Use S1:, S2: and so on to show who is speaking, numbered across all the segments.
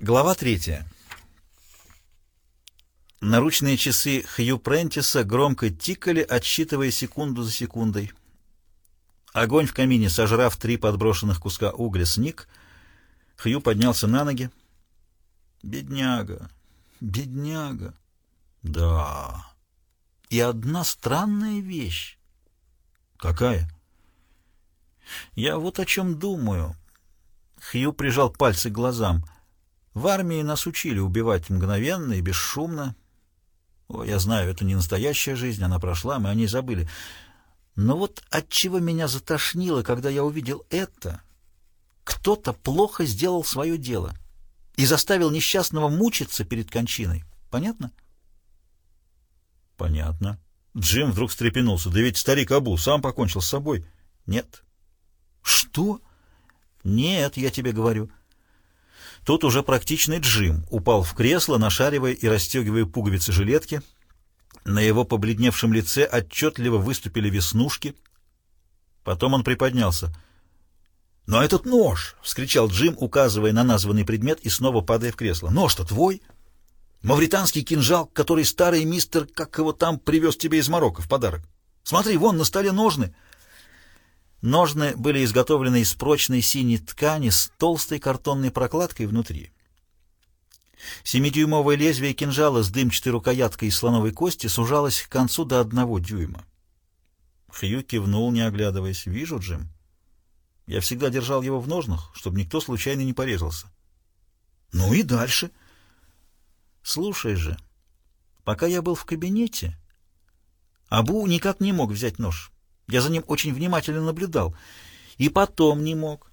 S1: Глава третья. Наручные часы Хью Прентиса громко тикали, отсчитывая секунду за секундой. Огонь в камине, сожрав три подброшенных куска угля, сник. Хью поднялся на ноги. Бедняга, бедняга. Да. И одна странная вещь. Какая? Я вот о чем думаю. Хью прижал пальцы к глазам — в армии нас учили убивать мгновенно и бесшумно. О, я знаю, это не настоящая жизнь, она прошла, мы о ней забыли. Но вот от чего меня затошнило, когда я увидел это, кто-то плохо сделал свое дело и заставил несчастного мучиться перед кончиной. Понятно?
S2: Понятно. Джим вдруг встрепенулся. Да ведь старик Абу сам покончил с собой.
S1: Нет. Что? Нет, я тебе говорю. Тут уже практичный Джим упал в кресло, нашаривая и расстегивая пуговицы жилетки. На его побледневшем лице отчетливо выступили веснушки. Потом он приподнялся. «Но этот нож!» — вскричал Джим, указывая на названный предмет и снова падая в кресло. «Нож-то твой! Мавританский кинжал, который старый мистер, как его там, привез тебе из Марокко в подарок. Смотри, вон на столе ножны!» Ножны были изготовлены из прочной синей ткани с толстой картонной прокладкой внутри. Семидюймовое лезвие кинжала с дымчатой рукояткой из слоновой кости сужалось к концу до одного дюйма. Хью кивнул, не оглядываясь. «Вижу, Джим. Я всегда держал его в ножнах, чтобы никто случайно не порезался». «Ну и дальше?» «Слушай же, пока я был в кабинете, Абу никак не мог взять нож». Я за ним очень внимательно наблюдал. И потом не мог.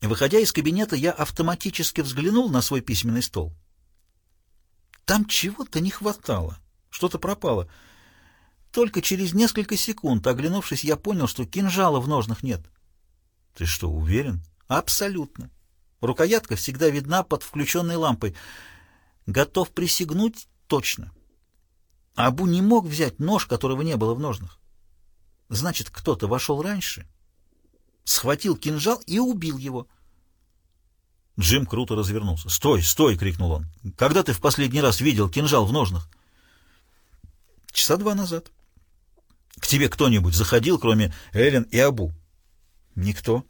S1: Выходя из кабинета, я автоматически взглянул на свой письменный стол. Там чего-то не хватало, что-то пропало. Только через несколько секунд, оглянувшись, я понял, что кинжала в ножнах нет.
S2: Ты что, уверен?
S1: Абсолютно. Рукоятка всегда видна под включенной лампой. Готов присягнуть точно. Абу не мог взять нож, которого не было в ножнах. Значит, кто-то вошел раньше, схватил кинжал и убил его.
S2: Джим круто развернулся. «Стой, стой!» — крикнул он. «Когда ты в последний раз видел кинжал в ножнах?»
S1: «Часа два назад». «К тебе кто-нибудь заходил, кроме Эллен и Абу?»
S2: «Никто».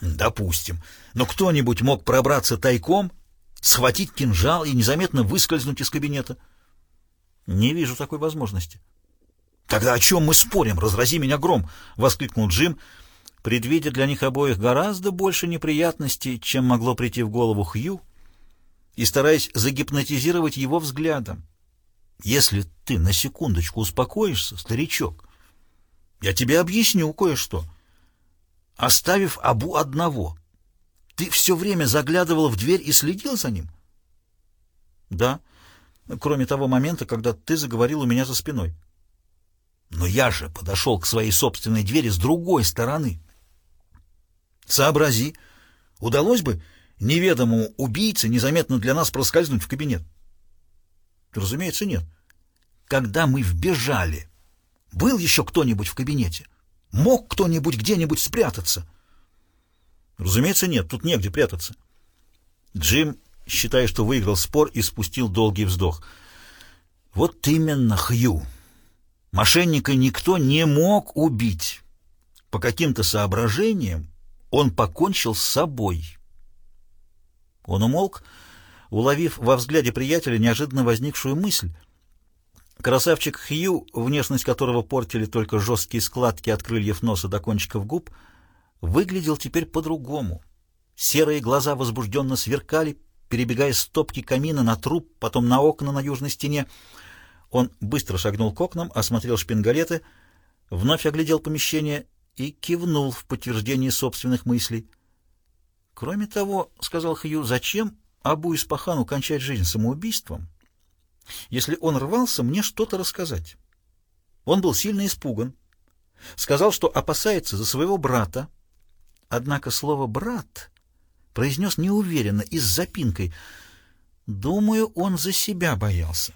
S1: «Допустим. Но кто-нибудь мог пробраться тайком, схватить кинжал и незаметно выскользнуть из кабинета?»
S2: «Не вижу такой возможности».
S1: «Тогда о чем мы спорим? Разрази меня гром!» — воскликнул Джим, предвидя для них обоих гораздо больше неприятностей, чем могло прийти в голову Хью, и стараясь загипнотизировать его взглядом. «Если ты на секундочку успокоишься, старичок, я тебе объясню кое-что. Оставив Абу одного, ты все время заглядывал в дверь и следил за ним?» «Да, кроме того момента, когда ты заговорил у меня за спиной». Но я же подошел к своей собственной двери с другой стороны. Сообрази, удалось бы неведомому убийце незаметно для нас проскользнуть в кабинет? Разумеется, нет. Когда мы вбежали, был еще кто-нибудь в кабинете? Мог кто-нибудь где-нибудь спрятаться? Разумеется, нет, тут негде прятаться. Джим, считая, что выиграл спор, испустил долгий вздох. Вот именно, Хью. Мошенника никто не мог убить. По каким-то соображениям он покончил с собой. Он умолк, уловив во взгляде приятеля неожиданно возникшую мысль. Красавчик Хью, внешность которого портили только жесткие складки от крыльев носа до кончиков губ, выглядел теперь по-другому. Серые глаза возбужденно сверкали, перебегая с топки камина на труп, потом на окна на южной стене — он быстро шагнул к окнам, осмотрел шпингалеты, вновь оглядел помещение и кивнул в подтверждение собственных мыслей. «Кроме того, — сказал Хью, — зачем Абу Испахану кончать жизнь самоубийством, если он рвался мне что-то рассказать? Он был сильно испуган, сказал, что опасается за своего брата, однако слово «брат» произнес неуверенно и с запинкой. Думаю, он за себя боялся.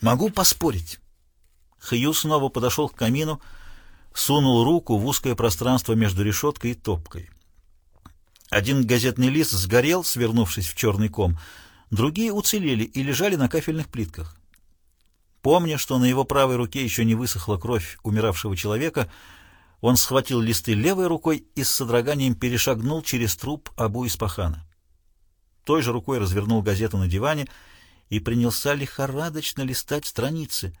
S1: Могу поспорить. Хью снова подошел к камину, сунул руку в узкое пространство между решеткой и топкой.
S2: Один газетный лист сгорел, свернувшись в черный ком, другие уцелели и лежали на кафельных плитках. Помня, что на его правой руке еще не высохла кровь умиравшего человека, он схватил листы левой рукой и с содроганием перешагнул через труп Абу Испахана. Той же рукой развернул газету на диване и принялся лихорадочно листать страницы.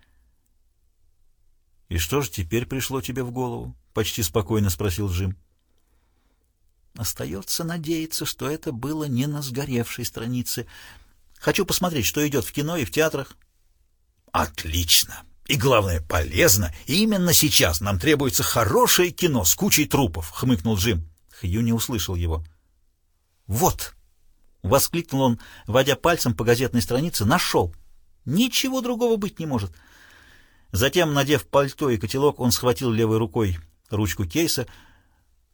S2: «И что же теперь пришло тебе в голову?» — почти спокойно спросил Джим.
S1: «Остается надеяться, что это было не на сгоревшей странице. Хочу посмотреть, что идет в кино и в театрах».
S2: Отлично! И главное, полезно. И именно сейчас нам требуется хорошее кино с кучей трупов, хмыкнул Джим.
S1: Хью не услышал его. Вот! Воскликнул он, водя пальцем по газетной странице. Нашел! Ничего другого быть не может. Затем, надев пальто и котелок, он схватил левой рукой ручку кейса.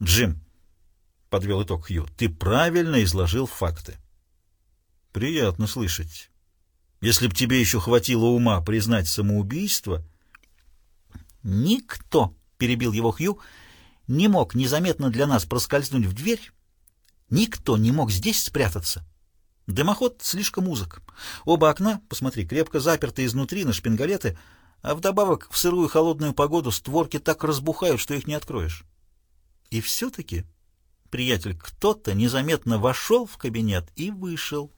S2: «Джим», — подвел итог Хью, — «ты правильно изложил факты». «Приятно слышать. Если б тебе еще хватило ума признать самоубийство...
S1: Никто, — перебил его Хью, — не мог незаметно для нас проскользнуть в дверь. Никто не мог здесь спрятаться. Дымоход слишком узок. Оба окна, посмотри, крепко заперты изнутри на шпингалеты, а вдобавок в сырую холодную погоду створки так разбухают, что их не откроешь. И все-таки, приятель, кто-то незаметно вошел в кабинет и вышел.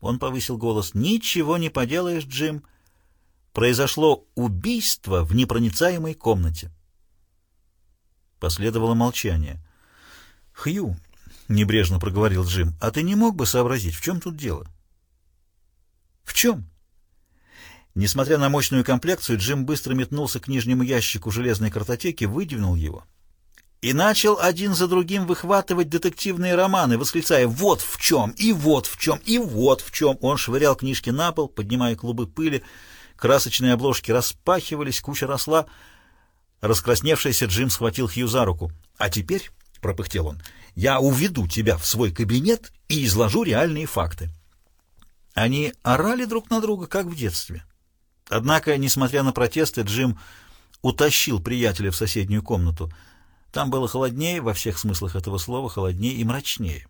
S1: Он повысил голос. «Ничего не поделаешь, Джим. Произошло убийство в непроницаемой комнате».
S2: Последовало молчание. «Хью», — небрежно проговорил Джим, — «а ты не мог бы сообразить, в чем тут дело?»
S1: «В чем?» Несмотря на мощную комплекцию, Джим быстро метнулся к нижнему ящику железной картотеки, выдвинул его и начал один за другим выхватывать детективные романы, восклицая «Вот в чем! И вот в чем! И вот в чем!» Он швырял книжки на пол, поднимая клубы пыли, красочные обложки распахивались, куча росла. Раскрасневшийся Джим схватил Хью за руку. «А теперь», — пропыхтел он, — «я уведу тебя в свой кабинет и изложу реальные факты». Они орали друг на друга, как в детстве. Однако, несмотря на протесты, Джим утащил приятеля в соседнюю комнату — там было холоднее, во всех смыслах этого слова, холоднее и мрачнее.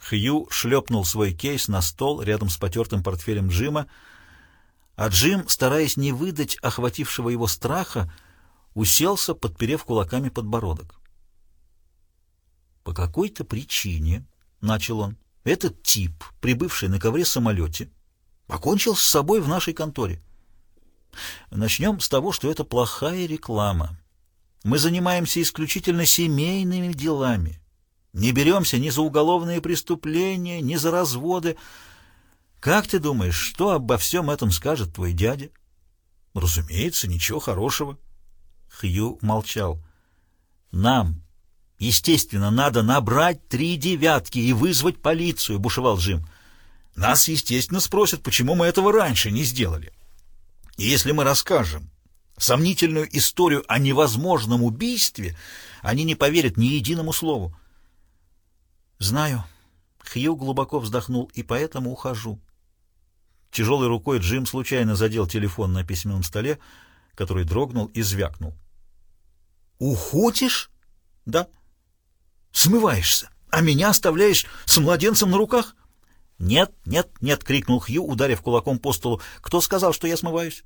S1: Хью шлепнул свой кейс на стол рядом с потертым портфелем Джима, а Джим, стараясь не выдать охватившего его страха, уселся, подперев кулаками подбородок. «По какой-то причине, — начал он, — этот тип, прибывший на ковре самолете, покончил с собой в нашей конторе. Начнем с того, что это плохая реклама». Мы занимаемся исключительно семейными делами. Не беремся ни за уголовные преступления, ни за разводы. Как ты думаешь, что обо всем этом скажет твой дядя? Разумеется, ничего хорошего. Хью молчал. Нам, естественно, надо набрать три девятки и вызвать полицию, бушевал Джим. Нас, естественно, спросят, почему мы этого раньше не сделали. И если мы расскажем, сомнительную историю о невозможном убийстве, они не поверят ни единому слову. Знаю. Хью глубоко вздохнул, и поэтому ухожу. Тяжелой рукой Джим случайно задел телефон на письменном столе, который дрогнул и звякнул. «Уходишь?» «Да». «Смываешься, а меня оставляешь с младенцем на руках?» «Нет, нет, нет!» — крикнул Хью, ударив кулаком по столу. «Кто сказал, что я смываюсь?»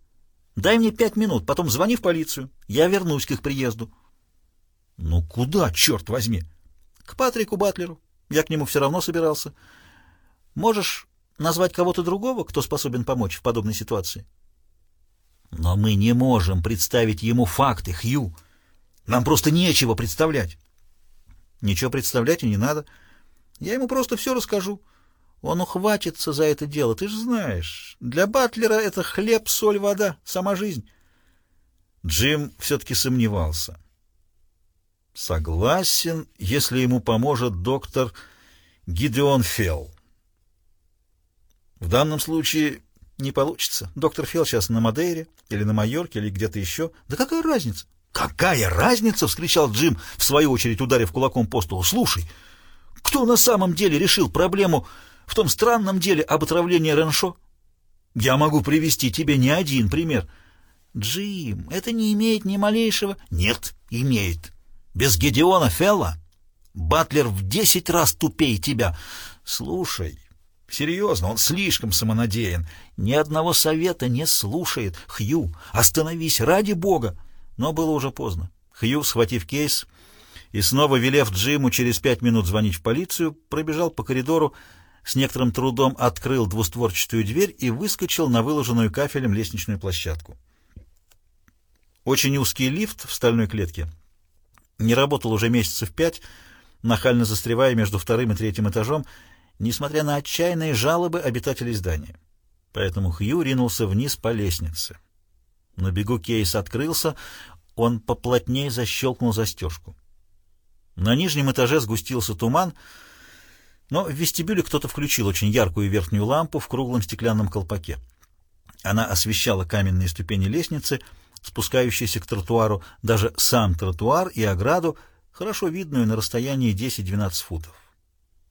S1: Дай мне пять минут, потом звони в полицию. Я вернусь к их приезду. Ну куда, черт возьми? К Патрику Батлеру. Я к нему все равно собирался. Можешь назвать кого-то другого, кто способен помочь в подобной ситуации? Но мы не можем представить ему факты, Хью. Нам просто нечего представлять. Ничего представлять и не надо. Я ему просто все расскажу. Он ухватится за это дело, ты же знаешь. Для Батлера это хлеб, соль, вода, сама жизнь. Джим все-таки сомневался. Согласен, если ему поможет доктор Гидеон Фелл. В данном случае не получится. Доктор Фелл сейчас на Мадейре или на Майорке или где-то еще. Да какая разница? Какая разница? — вскричал Джим, в свою очередь ударив кулаком по столу. Слушай, кто на самом деле решил проблему в том странном деле об отравлении Реншо? Я могу привести тебе не один пример. Джим, это не имеет ни малейшего... Нет, имеет. Без Гедеона Фелла Батлер в десять раз тупее тебя. Слушай, серьезно, он слишком самонадеян. Ни одного совета не слушает. Хью, остановись, ради бога. Но было уже поздно. Хью, схватив кейс и снова велев Джиму через пять минут звонить в полицию, пробежал по коридору, с некоторым трудом открыл двустворчатую дверь и выскочил на выложенную кафелем лестничную площадку. Очень узкий лифт в стальной клетке не работал уже месяцев пять, нахально застревая между вторым и третьим этажом, несмотря на отчаянные жалобы обитателей здания. Поэтому Хью ринулся вниз по лестнице. На бегу кейс открылся, он поплотнее защелкнул застежку. На нижнем этаже сгустился туман, но в вестибюле кто-то включил очень яркую верхнюю лампу в круглом стеклянном колпаке. Она освещала каменные ступени лестницы, спускающиеся к тротуару, даже сам тротуар и ограду, хорошо видную на расстоянии 10-12 футов.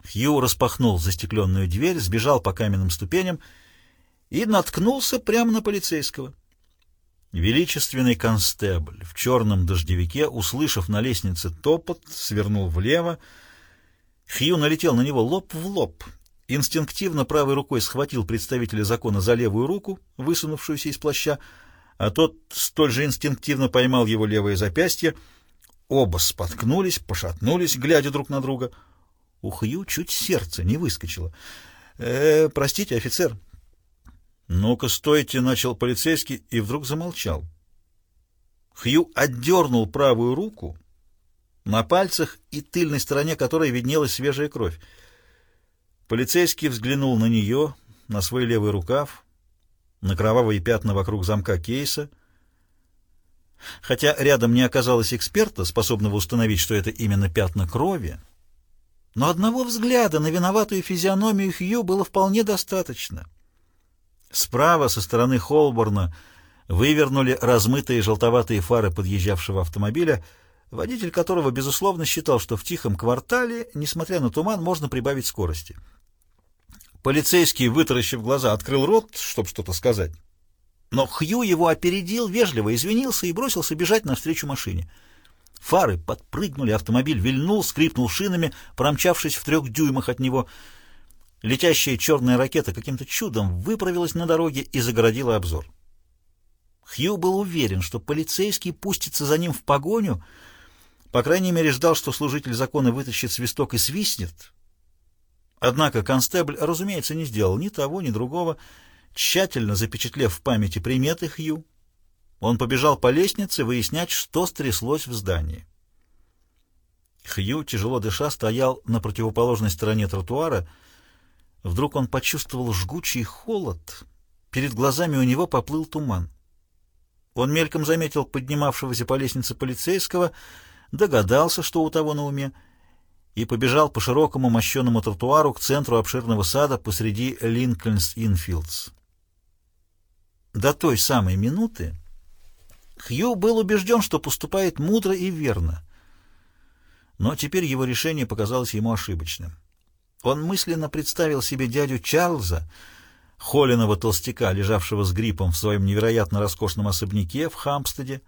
S1: Хью распахнул застекленную дверь, сбежал по каменным ступеням и наткнулся прямо на полицейского. Величественный констебль в черном дождевике, услышав на лестнице топот, свернул влево. Хью налетел на него лоб в лоб. Инстинктивно правой рукой схватил представителя закона за левую руку, высунувшуюся из плаща, а тот столь же инстинктивно поймал его левое запястье. Оба споткнулись, пошатнулись, глядя друг на друга. У Хью чуть сердце не выскочило. «Э, простите, офицер». «Ну-ка, стойте», — начал полицейский и вдруг замолчал. Хью отдернул правую руку, на пальцах и тыльной стороне которой виднелась свежая кровь. Полицейский взглянул на нее, на свой левый рукав, на кровавые пятна вокруг замка кейса. Хотя рядом не оказалось эксперта, способного установить, что это именно пятна крови, но одного взгляда на виноватую физиономию Хью было вполне достаточно. Справа, со стороны Холборна, вывернули размытые желтоватые фары подъезжавшего автомобиля, водитель которого, безусловно, считал, что в тихом квартале, несмотря на туман, можно прибавить скорости. Полицейский, вытаращив глаза, открыл рот, чтобы что-то сказать. Но Хью его опередил, вежливо извинился и бросился бежать навстречу машине. Фары подпрыгнули, автомобиль вильнул, скрипнул шинами, промчавшись в трех дюймах от него. Летящая черная ракета каким-то чудом выправилась на дороге и загородила обзор. Хью был уверен, что полицейский пустится за ним в погоню, по крайней мере ждал, что служитель закона вытащит свисток и свистнет, Однако констебль, разумеется, не сделал ни того, ни другого, тщательно запечатлев в памяти приметы Хью. Он побежал по лестнице выяснять, что стряслось в здании. Хью, тяжело дыша, стоял на противоположной стороне тротуара. Вдруг он почувствовал жгучий холод. Перед глазами у него поплыл туман. Он мельком заметил поднимавшегося по лестнице полицейского, догадался, что у того на уме, и побежал по широкому мощенному тротуару к центру обширного сада посреди Линкольнс-Инфилдс. До той самой минуты Хью был убежден, что поступает мудро и верно. Но теперь его решение показалось ему ошибочным. Он мысленно представил себе дядю Чарльза, холеного толстяка, лежавшего с гриппом в своем невероятно роскошном особняке в Хампстеде,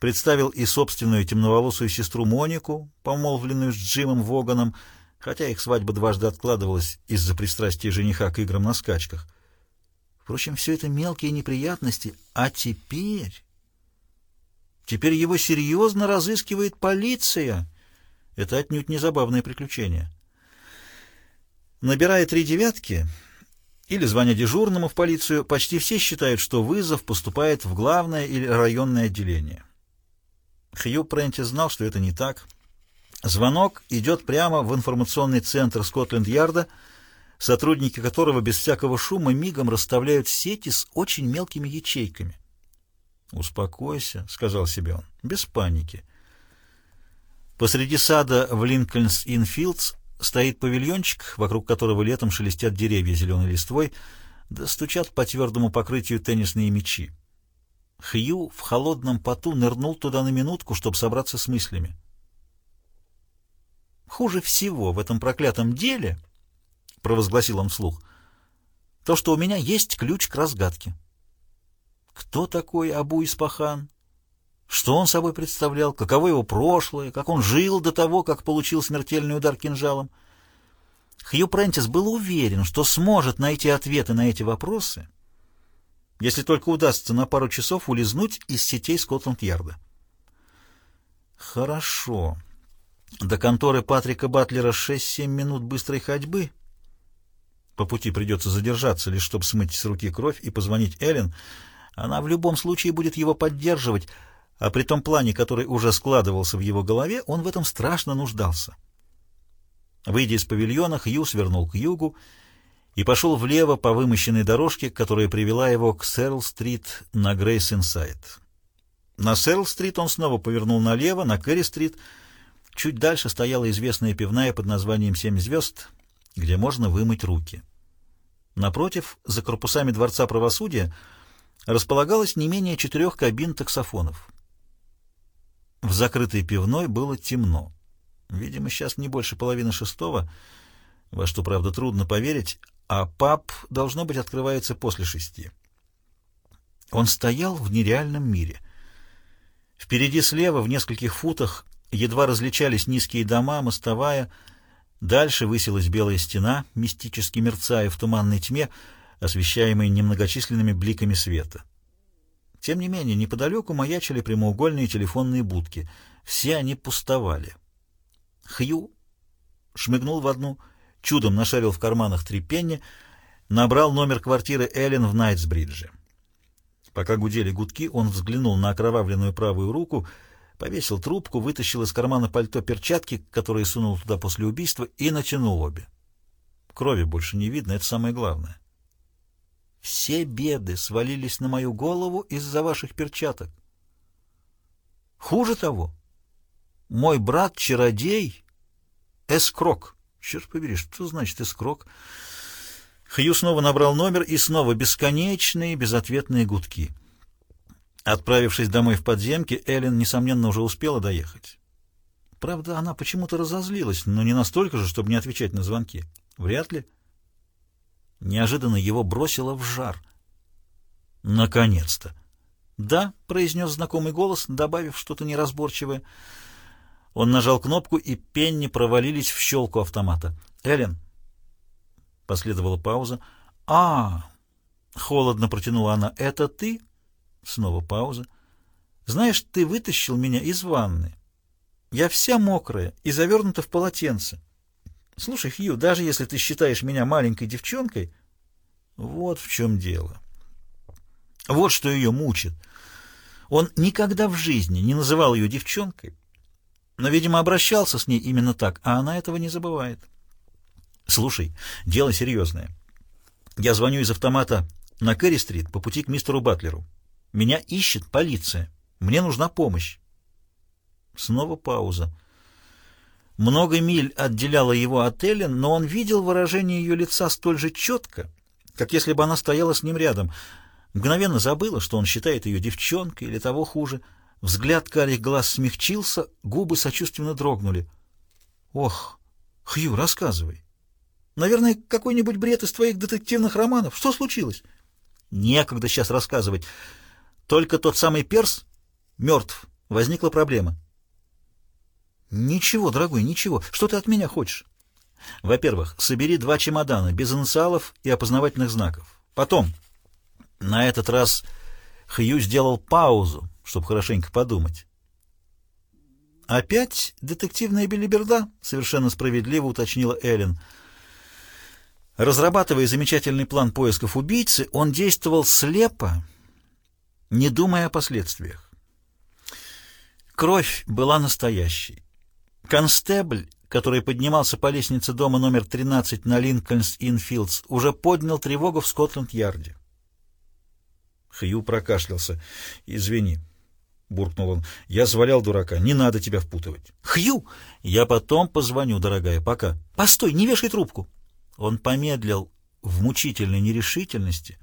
S1: представил и собственную темноволосую сестру Монику, помолвленную с Джимом Воганом, хотя их свадьба дважды откладывалась из-за пристрастия жениха к играм на скачках. Впрочем, все это мелкие неприятности. А теперь... Теперь его серьезно разыскивает полиция. Это отнюдь не забавное приключение. Набирая три девятки или звоня дежурному в полицию, почти все считают, что вызов поступает в главное или районное отделение. Хью Пренти знал, что это не так. Звонок идет прямо в информационный центр Скотленд-Ярда, сотрудники которого без всякого шума мигом расставляют сети с очень мелкими ячейками. «Успокойся», — сказал себе он, — «без паники». Посреди сада в Линкольнс-Инфилдс стоит павильончик, вокруг которого летом шелестят деревья зеленой листвой, да стучат по твердому покрытию теннисные мячи. Хью в холодном поту нырнул туда на минутку, чтобы собраться с мыслями. «Хуже всего в этом проклятом деле, — провозгласил он вслух, — то, что у меня есть ключ к разгадке. Кто такой Абу Испахан?
S2: Что он собой представлял, каково его прошлое, как он жил до того, как получил смертельный удар кинжалом. Хью Прентис был уверен, что сможет найти ответы на эти вопросы, если только удастся на пару часов улизнуть из сетей Скотланд-Ярда. Хорошо. До конторы Патрика Батлера 6-7 минут быстрой ходьбы. По пути придется задержаться, лишь чтобы смыть с руки кровь и позвонить Эллен. Она в любом случае будет его поддерживать, а при том плане, который уже складывался в его голове, он в этом страшно нуждался. Выйдя из павильона, Хью свернул к югу и пошел влево по вымощенной дорожке, которая привела его к Сэрл-стрит на Грейс-Инсайд. На Сэрл-стрит он снова повернул налево, на Кэрри-стрит. Чуть дальше стояла известная пивная под названием «Семь звезд», где можно вымыть руки. Напротив, за корпусами Дворца правосудия, располагалось не менее четырех кабин таксофонов. В закрытой пивной было темно. Видимо, сейчас не больше половины шестого, во что, правда, трудно поверить, а паб, должно быть, открывается после шести. Он стоял в нереальном мире. Впереди слева, в нескольких футах, едва различались низкие дома, мостовая. Дальше высилась белая стена, мистически мерцая в туманной тьме, освещаемой немногочисленными бликами света. Тем не менее, неподалеку маячили прямоугольные телефонные будки. Все они пустовали. Хью шмыгнул в одну, чудом нашарил в карманах три пенни, набрал номер квартиры Эллен в Найтсбридже. Пока гудели гудки, он взглянул на окровавленную правую руку, повесил трубку, вытащил из кармана пальто перчатки, которые сунул туда после убийства, и натянул обе. Крови больше не видно, это самое главное. Все беды свалились на мою голову из-за ваших перчаток. Хуже того, мой брат — чародей, эскрок. Черт побери, что значит эскрок? Хью снова набрал номер, и снова бесконечные, безответные гудки. Отправившись домой в подземке, Эллен, несомненно, уже успела доехать. Правда, она почему-то разозлилась, но не настолько же, чтобы не отвечать на звонки. Вряд ли. Неожиданно его бросило в жар. «Наконец-то!» «Да», — произнес знакомый голос, добавив что-то неразборчивое. Он нажал кнопку, и пенни провалились в щелку автомата. «Эллен!» Последовала пауза. «А!» — холодно протянула она. «Это ты?» Снова пауза. «Знаешь, ты вытащил меня из ванны. Я вся мокрая и завернута в полотенце. Слушай, Хью, даже если ты считаешь меня маленькой девчонкой, вот в чем дело. Вот что ее мучит. Он никогда в жизни не называл ее девчонкой, но, видимо, обращался с ней именно так, а она этого не забывает. Слушай, дело серьезное. Я звоню из автомата на Кэрри-стрит по пути к мистеру Батлеру. Меня ищет полиция. Мне нужна помощь. Снова пауза. Много миль отделяло его от Эллен, но он видел выражение ее лица столь же четко, как если бы она стояла с ним рядом. Мгновенно забыла, что он считает ее девчонкой или того хуже — Взгляд карих глаз смягчился, губы сочувственно дрогнули. «Ох, Хью, рассказывай. Наверное, какой-нибудь бред из твоих детективных романов. Что случилось?» «Некогда сейчас рассказывать. Только тот самый перс мертв. Возникла проблема». «Ничего, дорогой, ничего. Что ты от меня хочешь?» «Во-первых, собери два чемодана без инициалов и опознавательных знаков. Потом...» На этот раз Хью сделал паузу, чтобы хорошенько подумать. «Опять детективная белиберда?» — совершенно справедливо уточнила Эллен. Разрабатывая замечательный план поисков убийцы, он действовал слепо, не думая о последствиях. Кровь была настоящей. Констебль, который поднимался по лестнице дома номер 13 на Линкольнс-Инфилдс, уже поднял тревогу в Скотланд-Ярде. Хью прокашлялся. «Извини», — буркнул он. «Я звалял дурака. Не надо тебя впутывать». «Хью! Я потом позвоню, дорогая. Пока». «Постой, не вешай трубку». Он помедлил в мучительной нерешительности.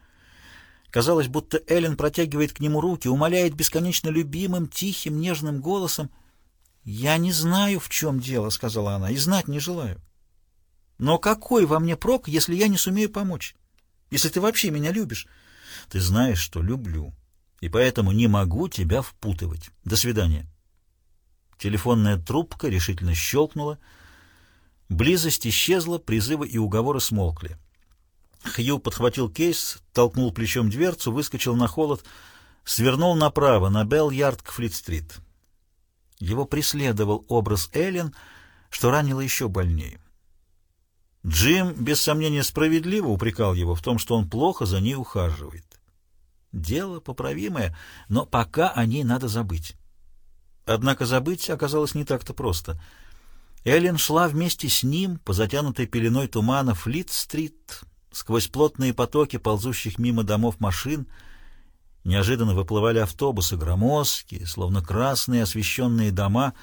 S2: Казалось, будто Эллен протягивает к нему руки, умоляет бесконечно любимым, тихим, нежным голосом. «Я не знаю, в чем дело», — сказала она, — «и знать не желаю. Но какой во мне прок, если я не сумею помочь? Если ты вообще меня любишь?» «Ты знаешь, что люблю». и поэтому не могу тебя впутывать. До свидания. Телефонная трубка решительно щелкнула. Близость исчезла, призывы и уговоры смолкли. Хью подхватил кейс, толкнул плечом дверцу, выскочил на холод, свернул направо, на Белл-Ярд к Флит-стрит. Его преследовал образ Эллен, что ранило еще больнее. Джим, без сомнения, справедливо упрекал его в том, что он плохо за ней ухаживает. Дело поправимое, но пока о ней надо забыть. Однако забыть оказалось не так-то просто. Эллен шла вместе с ним по затянутой пеленой тумана Флит-стрит, сквозь плотные потоки ползущих мимо домов машин. Неожиданно выплывали автобусы, громоздкие, словно красные освещенные дома,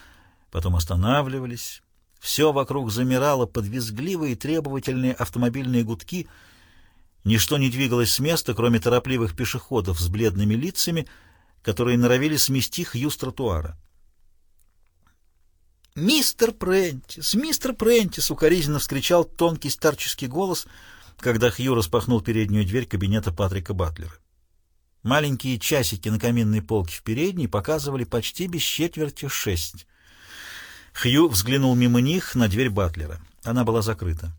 S2: потом останавливались, все вокруг замирало под визгливые требовательные автомобильные гудки. Ничто не двигалось с места, кроме торопливых пешеходов с бледными лицами, которые норовили смести Хью с тротуара. «Мистер Прентис! Мистер Прентис!» — укоризненно вскричал тонкий старческий голос, когда Хью распахнул переднюю дверь кабинета Патрика Батлера. Маленькие часики на каминной полке в передней показывали почти без четверти шесть. Хью взглянул мимо них на дверь Батлера. Она была закрыта.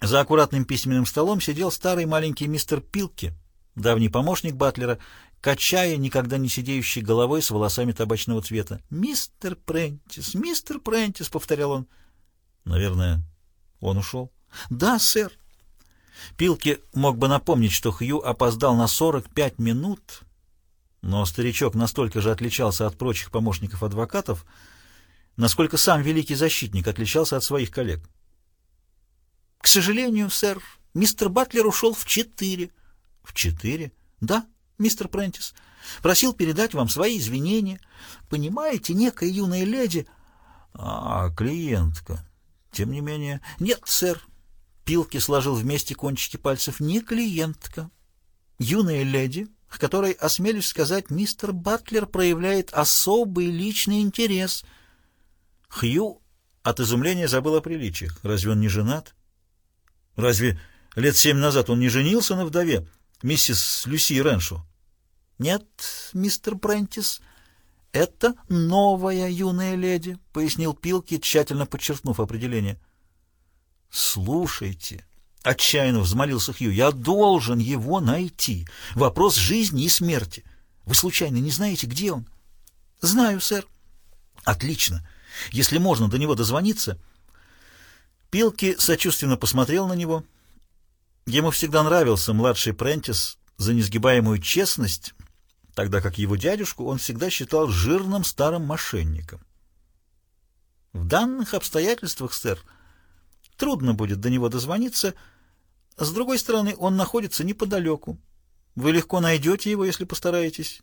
S2: За аккуратным письменным столом сидел старый маленький мистер Пилки, давний помощник Батлера, качая никогда не сидеющей головой с волосами табачного цвета. «Мистер Прентис, мистер Прентис», — повторял он. «Наверное, он ушел?» «Да, сэр». Пилки мог бы напомнить, что Хью опоздал на 45 минут, но старичок настолько же отличался от прочих помощников адвокатов, насколько сам великий защитник отличался от своих коллег. — К сожалению, сэр, мистер Батлер ушел в четыре. — В четыре? — Да, мистер Прентис. Просил передать вам свои извинения. Понимаете, некая юная леди... — А, клиентка. Тем не менее... — Нет, сэр. Пилки сложил вместе кончики пальцев. — Не клиентка. Юная леди, к которой, осмелюсь сказать, мистер Батлер проявляет особый личный интерес — Хью от изумления забыл о приличиях. Разве он не женат? Разве лет семь назад он не женился на вдове, миссис Люси Реншо? Нет, мистер Прентис, это новая юная леди, пояснил Пилки, тщательно подчеркнув определение. Слушайте, отчаянно взмолился Хью, я должен его найти. Вопрос жизни и смерти. Вы случайно не знаете, где он? Знаю, сэр. Отлично. Если можно до него дозвониться... Пилки сочувственно посмотрел на него. Ему всегда нравился младший Прентис за несгибаемую честность, тогда как его дядюшку он всегда считал жирным старым мошенником. В данных обстоятельствах, сэр, трудно будет до него дозвониться. С другой стороны, он находится неподалеку. Вы легко найдете его, если постараетесь.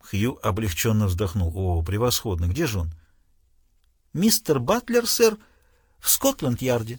S2: Хью облегченно вздохнул. О, превосходно! Где же он? Мистер Батлер, сэр, в Скотланд-Ярде.